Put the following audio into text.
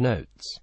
Notes.